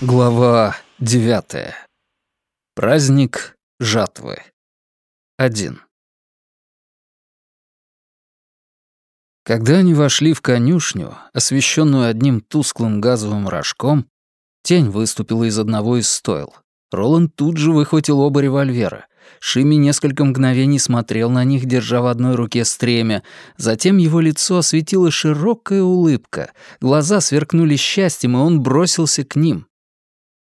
Глава девятая. Праздник жатвы. Один. Когда они вошли в конюшню, освещенную одним тусклым газовым рожком, тень выступила из одного из стойл. Роланд тут же выхватил оба револьвера. Шими несколько мгновений смотрел на них, держа в одной руке стремя. Затем его лицо осветила широкая улыбка. Глаза сверкнули счастьем, и он бросился к ним.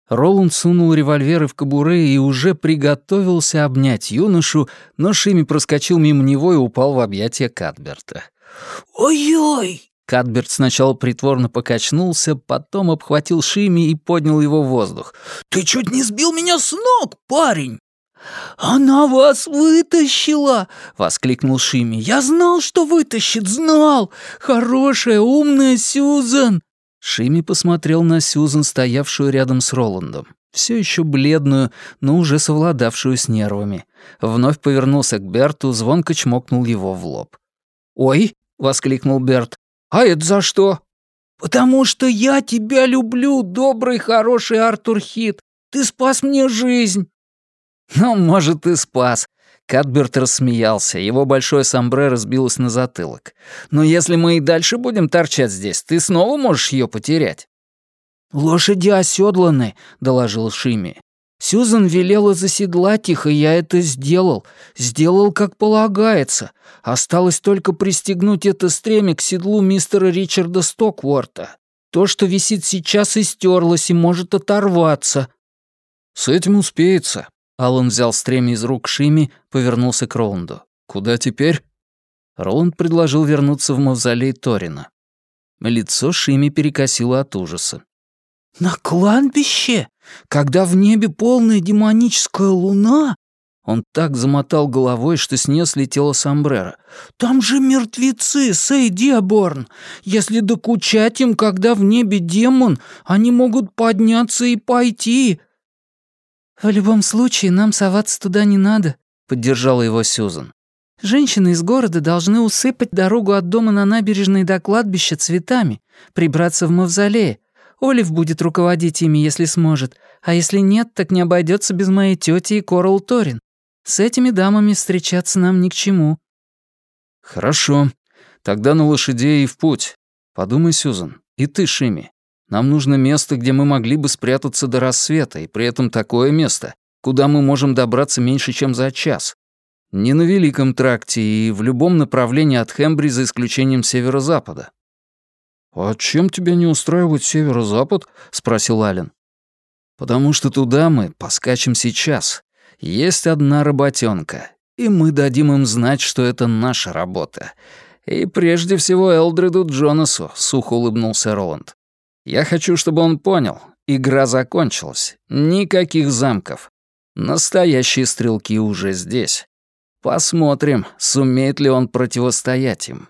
Роланд сунул револьверы в кобуры и уже приготовился обнять юношу, но Шими проскочил мимо него и упал в объятия Кадберта. «Ой-ой!» Кадберт сначала притворно покачнулся, потом обхватил Шими и поднял его в воздух. «Ты чуть не сбил меня с ног, парень!» «Она вас вытащила!» — воскликнул Шими. «Я знал, что вытащит, знал! Хорошая, умная Сьюзан!» Шими посмотрел на Сьюзан, стоявшую рядом с Роландом, все еще бледную, но уже совладавшую с нервами. Вновь повернулся к Берту, звонко чмокнул его в лоб. «Ой!» — воскликнул Берт. «А это за что?» «Потому что я тебя люблю, добрый, хороший Артур Хит. Ты спас мне жизнь». «Ну, может, и спас. Кадберт рассмеялся, его большое сомбре разбилось на затылок. «Но если мы и дальше будем торчать здесь, ты снова можешь ее потерять». «Лошади оседланы», — доложил Шими. «Сюзан велела заседлать их, и я это сделал. Сделал, как полагается. Осталось только пристегнуть это стремя к седлу мистера Ричарда Стокворта. То, что висит сейчас, истерлось и может оторваться». «С этим успеется», Алан взял стремя из рук Шими, повернулся к Роланду. «Куда теперь?» Роланд предложил вернуться в мавзолей Торина. Лицо Шими перекосило от ужаса. «На кладбище? Когда в небе полная демоническая луна?» Он так замотал головой, что с нее слетела сомбрero. «Там же мертвецы, Сэй Диаборн! Если докучать им, когда в небе демон, они могут подняться и пойти, «В любом случае, нам соваться туда не надо», — поддержала его Сюзан. «Женщины из города должны усыпать дорогу от дома на набережной до кладбища цветами, прибраться в мавзолее. Олив будет руководить ими, если сможет, а если нет, так не обойдется без моей тети и Корал Торин. С этими дамами встречаться нам ни к чему». «Хорошо. Тогда на лошадей и в путь. Подумай, Сюзан, и ты, Шими. Нам нужно место, где мы могли бы спрятаться до рассвета, и при этом такое место, куда мы можем добраться меньше, чем за час. Не на Великом тракте и в любом направлении от Хембри за исключением северо-запада». «А чем тебя не устраивает северо-запад?» — спросил Ален. «Потому что туда мы поскачем сейчас. Есть одна работенка, и мы дадим им знать, что это наша работа. И прежде всего Элдреду Джонасу», — сухо улыбнулся Роланд. Я хочу, чтобы он понял, игра закончилась. Никаких замков. Настоящие стрелки уже здесь. Посмотрим, сумеет ли он противостоять им.